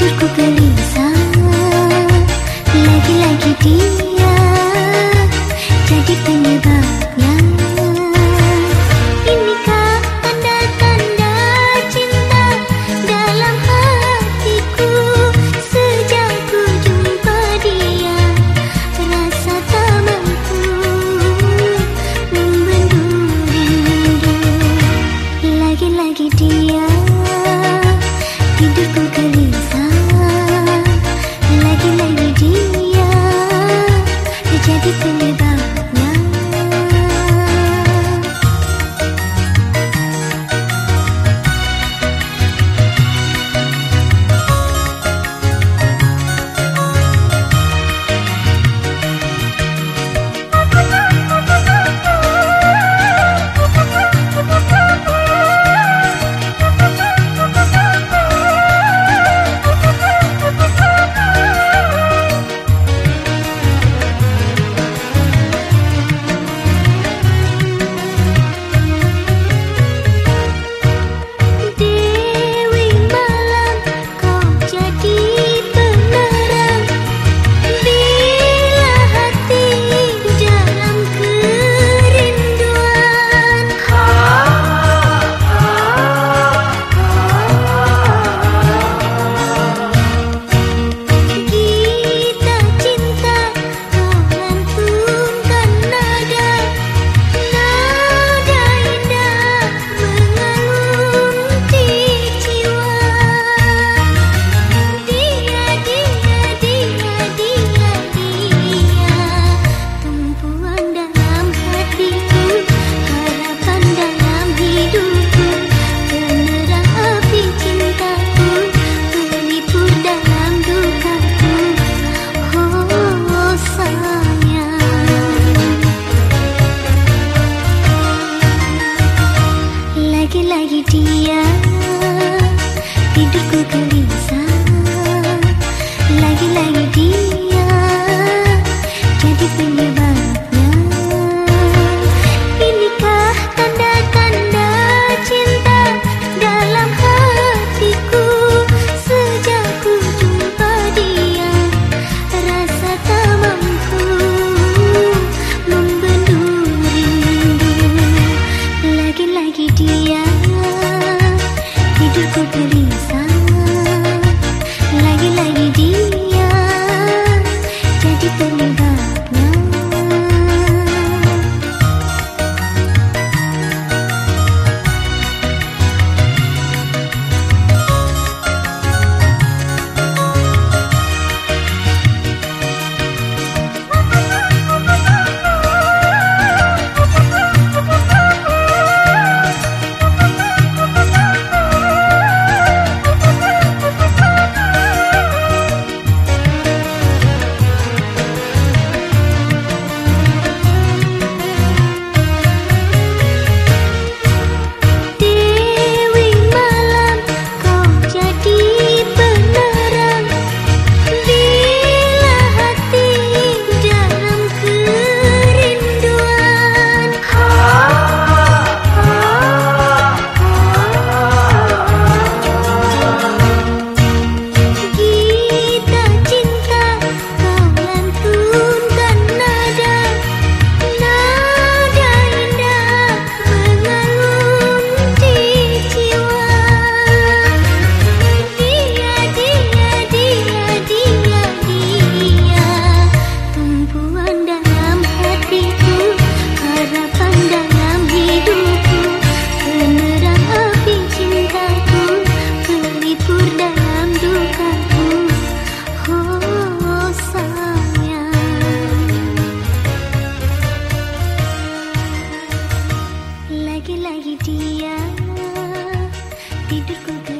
tus cocodrilos. aku dia Tidurku